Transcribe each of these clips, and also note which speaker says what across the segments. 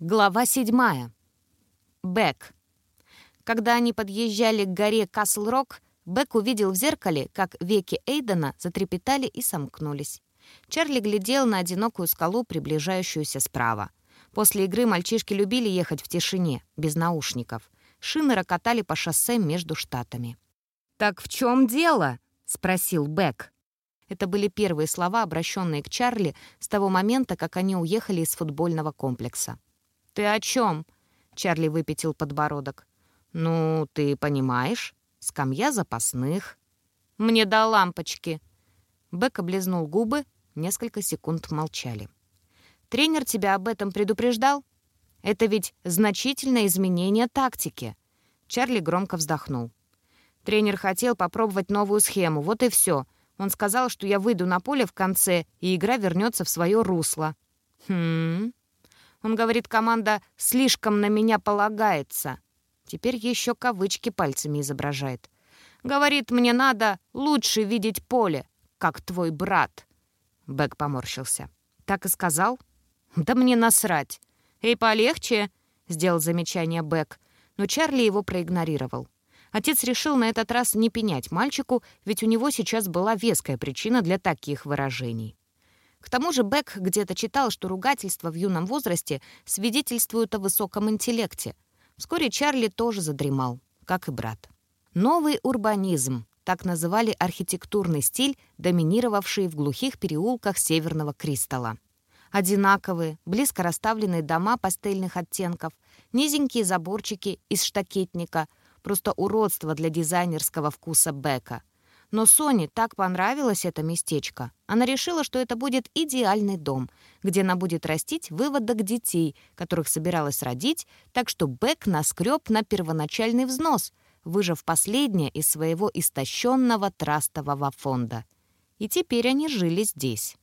Speaker 1: Глава седьмая. Бэк. Когда они подъезжали к горе Касл-Рок, Бэк увидел в зеркале, как веки Эйдена затрепетали и сомкнулись. Чарли глядел на одинокую скалу, приближающуюся справа. После игры мальчишки любили ехать в тишине, без наушников. Шины рокотали по шоссе между штатами. «Так в чем дело?» — спросил Бэк. Это были первые слова, обращенные к Чарли с того момента, как они уехали из футбольного комплекса. «Ты о чем?» — Чарли выпятил подбородок. «Ну, ты понимаешь, скамья запасных». «Мне до лампочки». Бек облизнул губы, несколько секунд молчали. «Тренер тебя об этом предупреждал? Это ведь значительное изменение тактики». Чарли громко вздохнул. Тренер хотел попробовать новую схему, вот и все. Он сказал, что я выйду на поле в конце, и игра вернется в свое русло. «Хм...» Он говорит, команда слишком на меня полагается. Теперь еще кавычки пальцами изображает. Говорит, мне надо лучше видеть поле, как твой брат. Бэк поморщился. Так и сказал? Да мне насрать. Эй, полегче, сделал замечание Бэк, но Чарли его проигнорировал. Отец решил на этот раз не пенять мальчику, ведь у него сейчас была веская причина для таких выражений. К тому же Бек где-то читал, что ругательства в юном возрасте свидетельствуют о высоком интеллекте. Вскоре Чарли тоже задремал, как и брат. Новый урбанизм — так называли архитектурный стиль, доминировавший в глухих переулках Северного Кристалла. Одинаковые, близко расставленные дома пастельных оттенков, низенькие заборчики из штакетника — просто уродство для дизайнерского вкуса Бека — но Соне так понравилось это местечко. Она решила, что это будет идеальный дом, где она будет растить выводок детей, которых собиралась родить, так что Бек наскреб на первоначальный взнос, выжав последнее из своего истощенного трастового фонда. И теперь они жили здесь.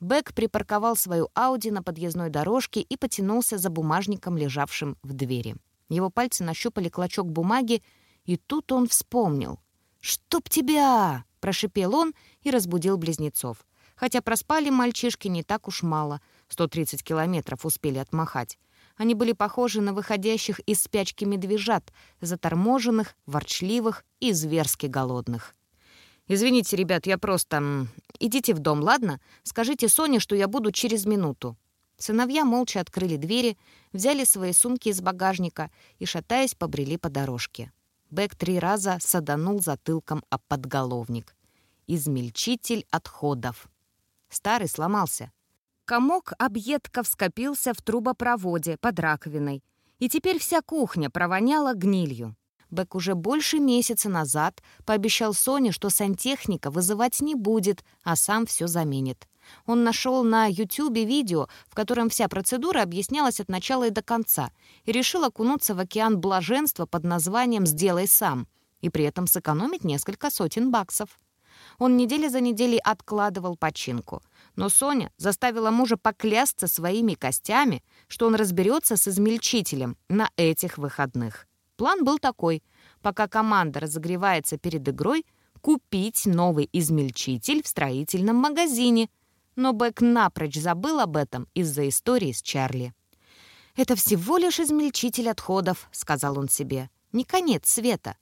Speaker 1: Бек припарковал свою Ауди на подъездной дорожке и потянулся за бумажником, лежавшим в двери. Его пальцы нащупали клочок бумаги, и тут он вспомнил — «Чтоб тебя!» — прошипел он и разбудил близнецов. Хотя проспали мальчишки не так уж мало. 130 километров успели отмахать. Они были похожи на выходящих из спячки медвежат, заторможенных, ворчливых и зверски голодных. «Извините, ребят, я просто... Идите в дом, ладно? Скажите Соне, что я буду через минуту». Сыновья молча открыли двери, взяли свои сумки из багажника и, шатаясь, побрели по дорожке. Бэк три раза саданул затылком об подголовник. Измельчитель отходов. Старый сломался. Комок объедков скопился в трубопроводе под раковиной, и теперь вся кухня провоняла гнилью. Бэк уже больше месяца назад пообещал Соне, что сантехника вызывать не будет, а сам все заменит. Он нашел на Ютьюбе видео, в котором вся процедура объяснялась от начала и до конца, и решил окунуться в океан блаженства под названием «Сделай сам», и при этом сэкономить несколько сотен баксов. Он недели за неделей откладывал починку. Но Соня заставила мужа поклясться своими костями, что он разберется с измельчителем на этих выходных. План был такой. Пока команда разогревается перед игрой, купить новый измельчитель в строительном магазине — но Бэк напрочь забыл об этом из-за истории с Чарли. «Это всего лишь измельчитель отходов», — сказал он себе. «Не конец света».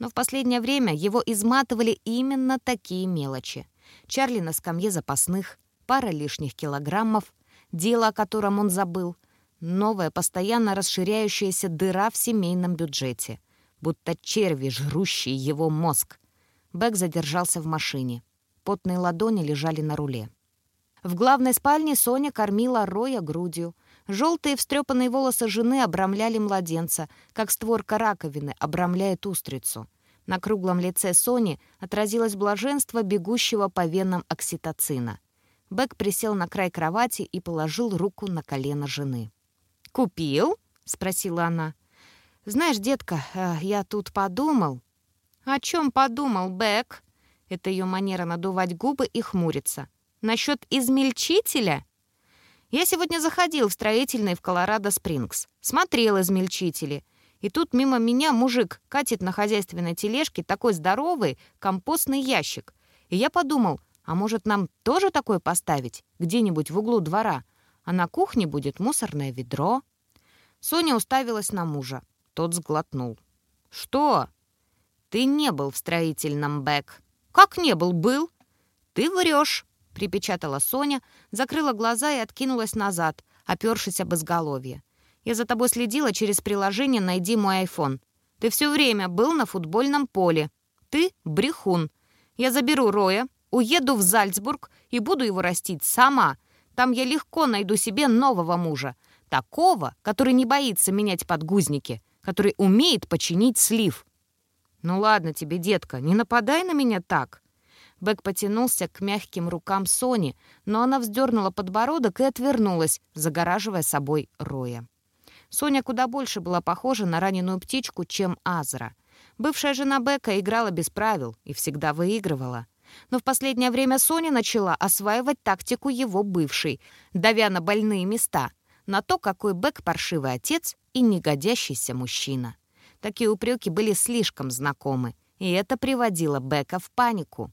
Speaker 1: Но в последнее время его изматывали именно такие мелочи. Чарли на скамье запасных, пара лишних килограммов, дело, о котором он забыл, новая, постоянно расширяющаяся дыра в семейном бюджете, будто черви, жрущие его мозг. Бэк задержался в машине. Потные ладони лежали на руле. В главной спальне Соня кормила Роя грудью. Желтые встрепанные волосы жены обрамляли младенца, как створка раковины обрамляет устрицу. На круглом лице Сони отразилось блаженство бегущего по венам окситоцина. Бэк присел на край кровати и положил руку на колено жены. «Купил?» — спросила она. «Знаешь, детка, э, я тут подумал». «О чем подумал, Бэк?» Это ее манера надувать губы и хмуриться. Насчет измельчителя? Я сегодня заходил в строительный в Колорадо-Спрингс. Смотрел измельчители. И тут мимо меня мужик катит на хозяйственной тележке такой здоровый компостный ящик. И я подумал, а может нам тоже такое поставить? Где-нибудь в углу двора. А на кухне будет мусорное ведро. Соня уставилась на мужа. Тот сглотнул. «Что?» «Ты не был в строительном, Бэк». «Как не был? Был». «Ты врешь», — припечатала Соня, закрыла глаза и откинулась назад, опершись об изголовье. «Я за тобой следила через приложение «Найди мой айфон». Ты все время был на футбольном поле. Ты — брехун. Я заберу Роя, уеду в Зальцбург и буду его растить сама. Там я легко найду себе нового мужа. Такого, который не боится менять подгузники, который умеет починить слив». «Ну ладно тебе, детка, не нападай на меня так». Бэк потянулся к мягким рукам Сони, но она вздернула подбородок и отвернулась, загораживая собой Роя. Соня куда больше была похожа на раненую птичку, чем Азра. Бывшая жена Бека играла без правил и всегда выигрывала. Но в последнее время Соня начала осваивать тактику его бывшей, давя на больные места, на то, какой Бек паршивый отец и негодящийся мужчина. Такие упреки были слишком знакомы, и это приводило Бека в панику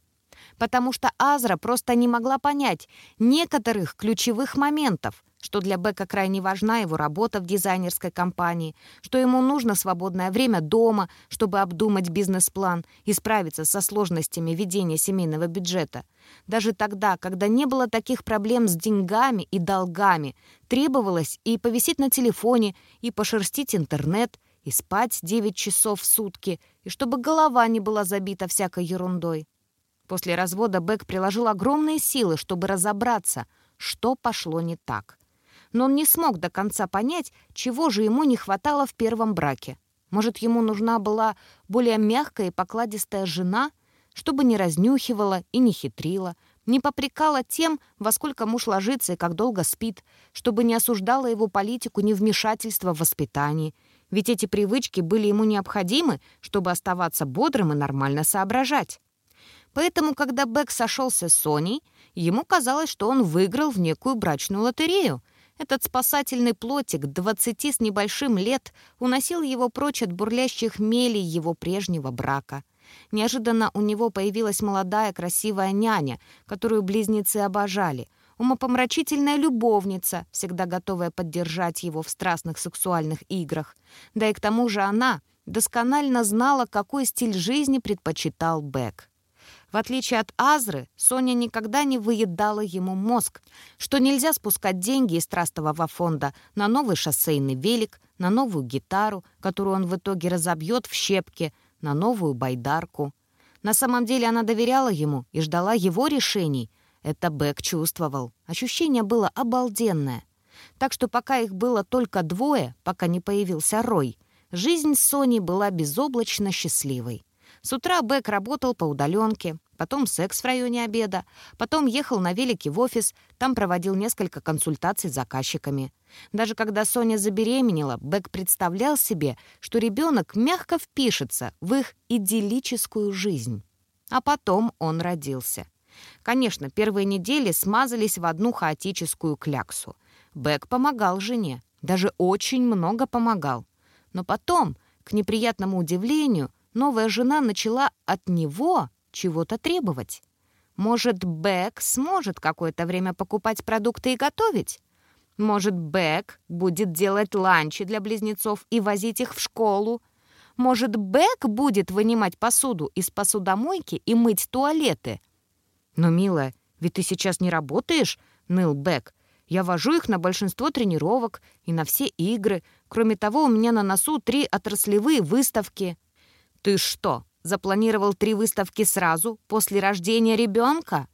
Speaker 1: потому что Азра просто не могла понять некоторых ключевых моментов, что для Бека крайне важна его работа в дизайнерской компании, что ему нужно свободное время дома, чтобы обдумать бизнес-план и справиться со сложностями ведения семейного бюджета. Даже тогда, когда не было таких проблем с деньгами и долгами, требовалось и повисеть на телефоне, и пошерстить интернет, и спать 9 часов в сутки, и чтобы голова не была забита всякой ерундой. После развода Бек приложил огромные силы, чтобы разобраться, что пошло не так. Но он не смог до конца понять, чего же ему не хватало в первом браке. Может, ему нужна была более мягкая и покладистая жена, чтобы не разнюхивала и не хитрила, не попрекала тем, во сколько муж ложится и как долго спит, чтобы не осуждала его политику невмешательства в воспитании. Ведь эти привычки были ему необходимы, чтобы оставаться бодрым и нормально соображать. Поэтому, когда Бэк сошелся с Соней, ему казалось, что он выиграл в некую брачную лотерею. Этот спасательный плотик, двадцати с небольшим лет, уносил его прочь от бурлящих мелей его прежнего брака. Неожиданно у него появилась молодая красивая няня, которую близнецы обожали — умопомрачительная любовница, всегда готовая поддержать его в страстных сексуальных играх. Да и к тому же она досконально знала, какой стиль жизни предпочитал Бек. В отличие от Азры, Соня никогда не выедала ему мозг, что нельзя спускать деньги из трастового фонда на новый шоссейный велик, на новую гитару, которую он в итоге разобьет в щепки, на новую байдарку. На самом деле она доверяла ему и ждала его решений. Это Бэк чувствовал. Ощущение было обалденное. Так что пока их было только двое, пока не появился Рой, жизнь с Соней была безоблачно счастливой. С утра Бэк работал по удаленке, потом секс в районе обеда, потом ехал на велике в офис, там проводил несколько консультаций с заказчиками. Даже когда Соня забеременела, Бэк представлял себе, что ребенок мягко впишется в их идиллическую жизнь. А потом он родился. Конечно, первые недели смазались в одну хаотическую кляксу. Бэк помогал жене, даже очень много помогал. Но потом, к неприятному удивлению, новая жена начала от него чего-то требовать. Может, Бэк сможет какое-то время покупать продукты и готовить? Может, Бэк будет делать ланчи для близнецов и возить их в школу? Может, Бэк будет вынимать посуду из посудомойки и мыть туалеты? «Но, милая, ведь ты сейчас не работаешь?» — ныл Бэк. «Я вожу их на большинство тренировок и на все игры. Кроме того, у меня на носу три отраслевые выставки». «Ты что, запланировал три выставки сразу, после рождения ребенка?»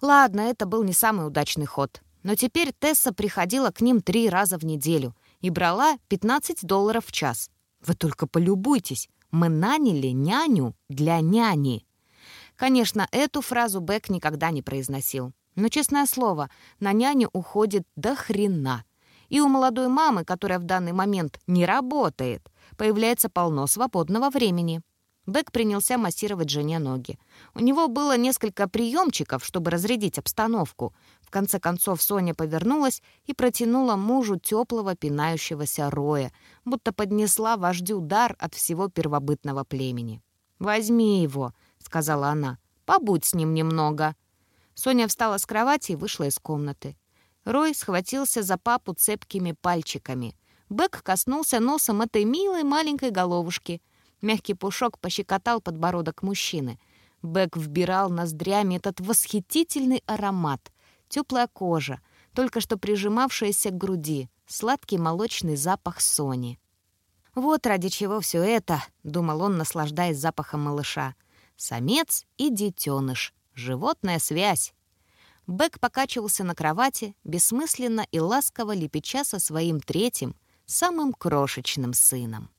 Speaker 1: Ладно, это был не самый удачный ход. Но теперь Тесса приходила к ним три раза в неделю и брала 15 долларов в час. Вы только полюбуйтесь, мы наняли няню для няни. Конечно, эту фразу Бэк никогда не произносил. Но, честное слово, на няню уходит до хрена. И у молодой мамы, которая в данный момент не работает, появляется полно свободного времени. Бэк принялся массировать жене ноги. У него было несколько приемчиков, чтобы разрядить обстановку. В конце концов Соня повернулась и протянула мужу теплого пинающегося роя, будто поднесла вождю дар от всего первобытного племени. «Возьми его», — сказала она. «Побудь с ним немного». Соня встала с кровати и вышла из комнаты. Рой схватился за папу цепкими пальчиками. Бэк коснулся носом этой милой маленькой головушки. Мягкий пушок пощекотал подбородок мужчины. Бэк вбирал ноздрями этот восхитительный аромат. Теплая кожа, только что прижимавшаяся к груди, сладкий молочный запах Сони. «Вот ради чего все это», — думал он, наслаждаясь запахом малыша. «Самец и детеныш. Животная связь». Бэк покачивался на кровати, бессмысленно и ласково лепеча со своим третьим, самым крошечным сыном.